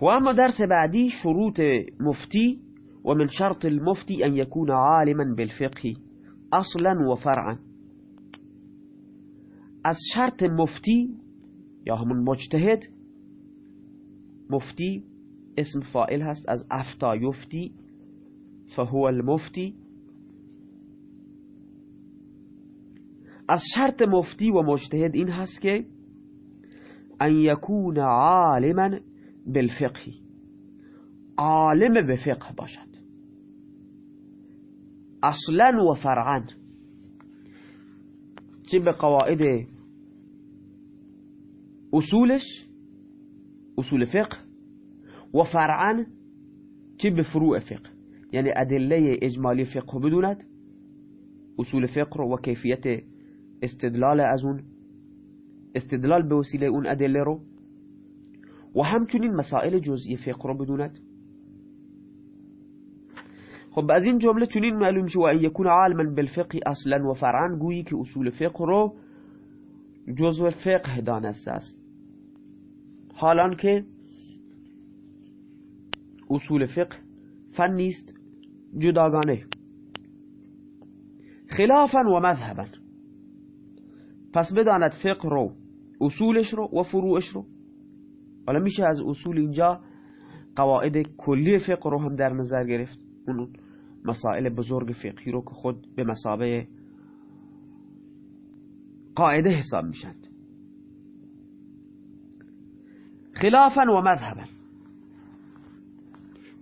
و اما درس بعدی شروط مفتی و من شرط المفتی أن يكون عالما بالفقه أصلا و فرعا از شرط مفتی یا همون مجتهد مفتی اسم فائل هست از افتا یفتی فهو المفتی. از شرط مفتی و مجتهد این هست که أن یکون عالما بالفقه. عالم به فقه باشد. أصلا و فرعا چه به قواعد اصولش؟ اصول فقه. و فرعا چه به فروع فقه؟ یعنی ادله اجمالی فقه بدوند؟ اصول فقه و کیفیت استدلال از اون استدلال به وسیله اون ادله رو؟ و همچنین مسائل جزئی فقه رو بدوند. خب از این جمله چنین معلوم میشه و ان یکون عالما بالفقه اصلا و فرعا گویی که اصول فقه رو جزء فقه دانسته است. حالان که اصول فقه فن نیست جداگانه. خلافا و مذهبا. پس بداند فقه رو اصولش رو و فروعش رو. حالا میشه از اصول اینجا قواعد کلی فقه رو هم در نظر گرفت. اون مسائل بزرگ فقهی رو که خود به مسابه قاعده حساب میشند. خلافا و مذهبا.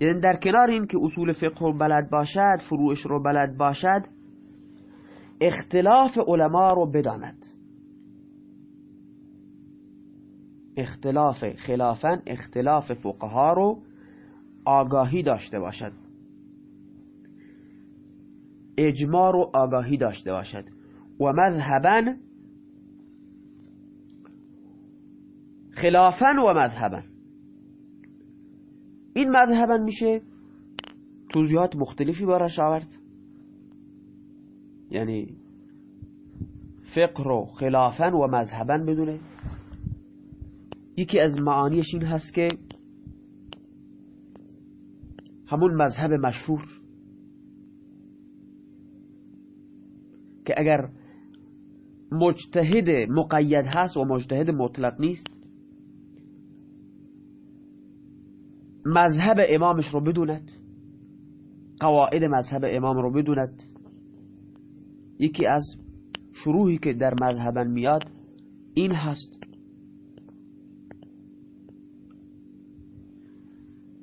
یعنی در کنار این که اصول فقه رو بلد باشد فروعش رو بلد باشد اختلاف علما رو بداند. اختلاف خلافا اختلاف فقها رو آگاهی داشته باشد. اجماع رو آگاهی داشته باشد. و مذهبا خلافا و مذهبا. این مذهبا میشه توضیحات مختلفی براش آورد. یعنی فقه رو خلافا و مذهبا بدونه. یکی از معانیش این هست که همون مذهب مشهور که اگر مجتهد مقید هست و مجتهد مطلق نیست مذهب امامش رو بدوند قواعد مذهب امام رو بدوند. یکی از شروعی که در مذهبن میاد این هست.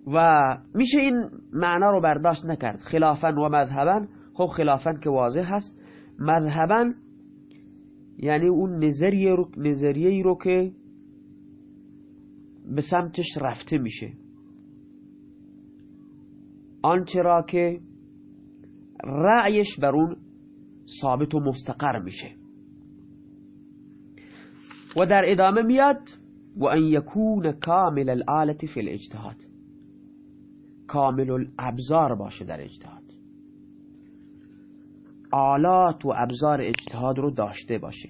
و میشه این معنا رو برداشت نکرد. خلافا و مذهبا. خب خلافا که واضح هست. مذهبا یعنی اون نظریه رو, نظریه رو که به سمتش رفته میشه. آنچه را که رأیش بر اون ثابت و مستقر میشه. و در ادامه میاد و ان یکون کامل الآلت فی الاجتهاد. کامل الابزار باشه در اجتهاد. آلات و ابزار اجتهاد رو داشته باشه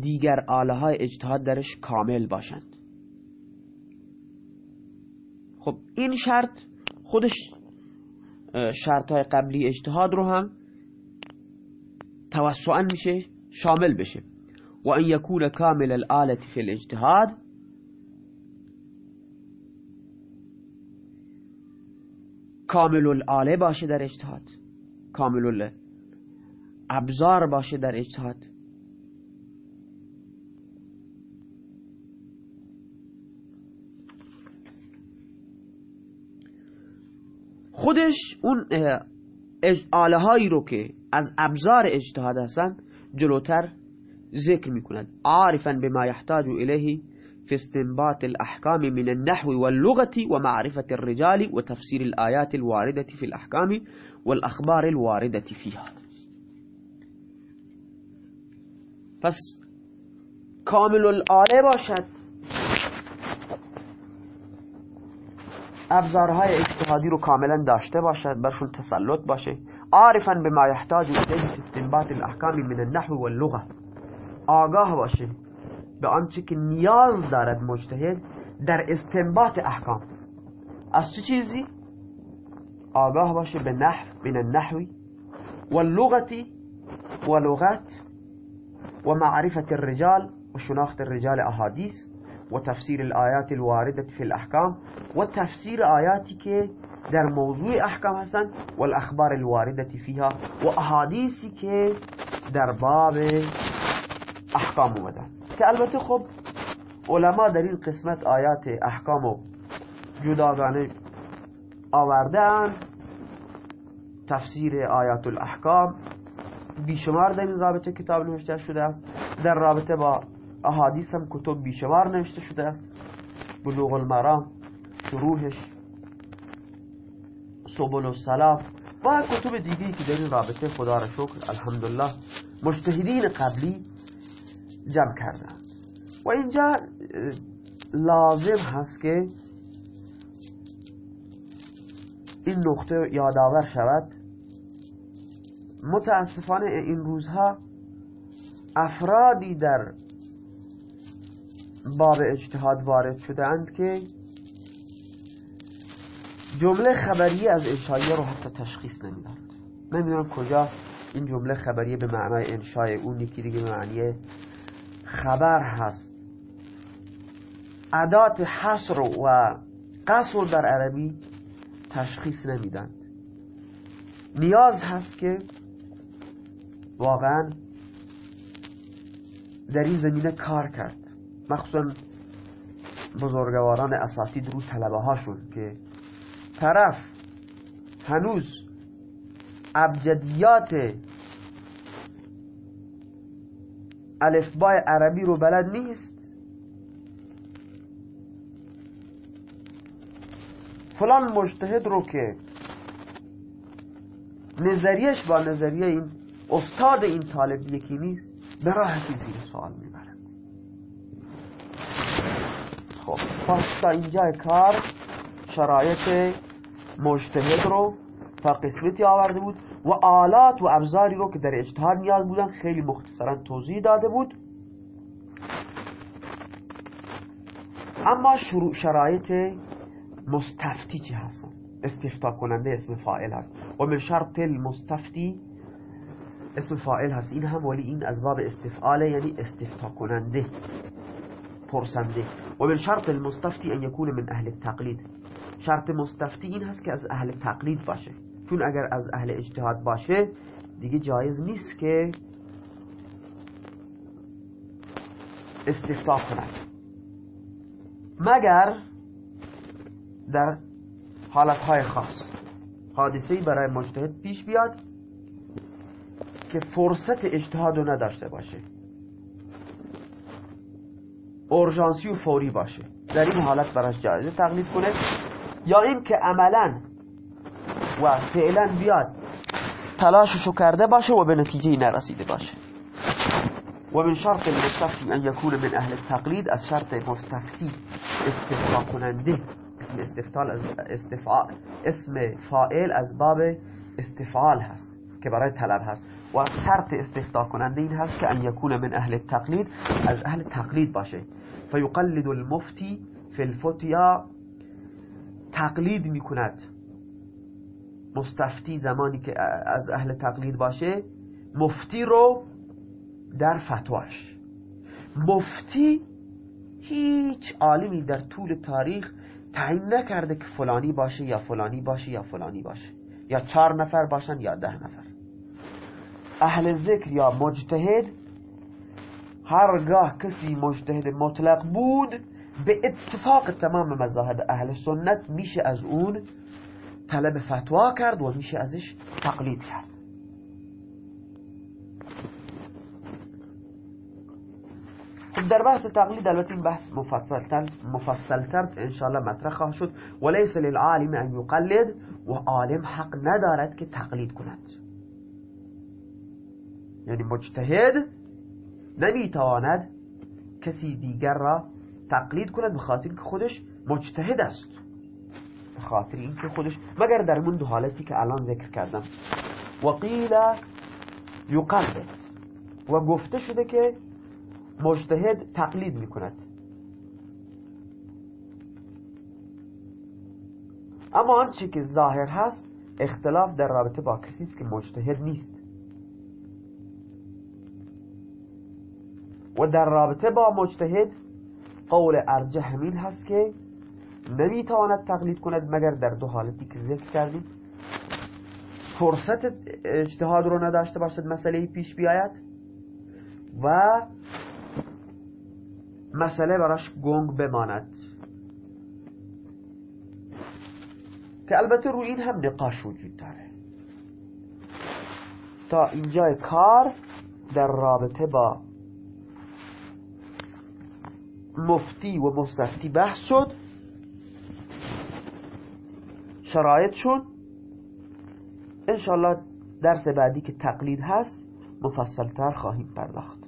دیگر آله های اجتهاد درش کامل باشند. خب این شرط خودش شرط های قبلی اجتهاد رو هم توسعا میشه شامل بشه. و ان یکون کامل الآلت فی الاجتهاد کامل الآله باشه در اجتهاد. کامل ابزار باشه در اجتهاد. خودش اون آله هایی رو که از ابزار اجتهاد هستن جلوتر ذکر می‌کند عارفا بما يحتاج الیه في استنباط الأحكام من النحو واللغة ومعرفة الرجال وتفسير الآيات الواردة في الأحكام والأخبار الواردة فيها. پس کامل الآله باشد. ابزارهای اجتهادی رو کاملا داشته باشد برشون تسلط باشه. عارفا بما يحتاج الیه في استنباط الأحکام من النحو واللغة. آگاه باشه. به آنچه که نیاز دارد مجتهد در استنباط احکام از چه چیزی؟ آگاه باشه به نحو بین النحوی و لغتی و لغت و معرفت الرجال و شناخت الرجال احادیث و تفسیر الآیات الوارده في الاحکام و تفسیر آیاتی که در موضوع احکام هستند و الاخبار الوارده فيها و احادیثی که در باب احکام اومدن که البته خب علما در این قسمت آیات احکام و جداگانه آورده تفسیر آیات الاحکام بیشمار در این رابطه کتاب نوشته شده است. در رابطه با احادیث هم کتب بیشمار نوشته شده است. بلوغ المرام شروحش سبل السلام و کتب دیگه که در این رابطه خدا را شکر الحمدلله مجتهدین قبلی جمع کردن. و اینجا لازم هست که این نقطه یادآور شود. متاسفانه این روزها افرادی در باب اجتهاد وارد شدند که جمله خبریه از انشایی رو حتی تشخیص نمیدن نمی‌دونم کجا این جمله خبریه به معنای انشای اون یکی دیگه به خبر هست. عدات حصر و قصر در عربی تشخیص نمیدن. نیاز هست که واقعا در این زمینه کار کرد. مخصوصا بزرگواران اساتید رو طلبه هاشون که طرف هنوز ابجدیات الفبای عربی رو بلد نیست. فلان مجتهد رو که نظریش با نظریه این استاد این طالب یکی نیست به راحتی زیر سوال می‌برد. خب پس تا اینجا کار شرایط مجتهد رو تا قسمتی آورده بود. و آلات و ابزاری رو که در اجتهاد نیاز بودن خیلی مختصرا توضیح داده بود. اما شروع شرایط مستفتی چی هستن. استفتا کننده اسم فائل هست. و من شرط المستفتی اسم فائل هست. این هم ولی این از باب استفعاله یعنی استفتا کننده پرسنده. و من شرط المستفتی ان یکون من اهل التقلید. شرط مستفتی این هست که از اهل تقلید باشه. چون اگر از اهل اجتهاد باشه دیگه جایز نیست که استفتا کند مگر در حالتهای خاص حادثه برای مجتهد پیش بیاد که فرصت اجتهاد رو نداشته باشه. اورژانسی و فوری باشه. در این حالت براش جایزه تقلید کنه. یا این که عملا و فعلا بیاد. تلاششو کرده باشه و به نتیجه نرسیده باشه. و من شرط المستفتی ان یکون من اهل التقلید از شرط مستفتی استفاق کننده. اسم استفعال از اسم فائل از باب استفعال هست که برای طلب هست. و شرط استفتا کننده این هست که ان یکون من اهل التقلید از اهل تقلید باشه. فیقلد المفتی فی الفتیا. تقلید می‌کند. مستفتی زمانی که از اهل تقلید باشه مفتی رو در فتواش. مفتی هیچ عالمی در طول تاریخ تعیین نکرده که فلانی باشه یا فلانی باشه یا فلانی باشه. یا چهار نفر باشن یا ده نفر. اهل ذکر یا مجتهد هرگاه کسی مجتهد مطلق بود به اتفاق تمام مذاهب اهل سنت میشه از اون طلب فتوا کرد و میشه ازش تقلید کرد. خب در بحث تقلید البته این بحث مفصلتر مفصلتر انشاءالله مطرح خواهد شد. ولیس للعالم ان یقلد و عالم حق ندارد که تقلید کند. یعنی مجتهد نمی‌تواند کسی دیگر را تقلید کند به خاطر که خودش مجتهد است. خاطر اینکه خودش مگر در من دو حالتی که الان ذکر کردم. و قیل یقلد. و گفته شده که مجتهد تقلید می‌کند. اما آنچه که ظاهر هست اختلاف در رابطه با کسی است که مجتهد نیست. و در رابطه با مجتهد قول ارجح همین هست که نمی‌تواند تقلید کند مگر در دو حالتی که ذکر کردیم؟ فرصت اجتهاد رو نداشته باشد مسئله پیش بیاید و مسئله براش گنگ بماند. که البته روی این هم نقاش وجود داره. تا اینجای کار در رابطه با مفتی و مستفتی بحث شد. شرایط شد. انشالله درس بعدی که تقلید هست مفصلتر خواهیم پرداخت.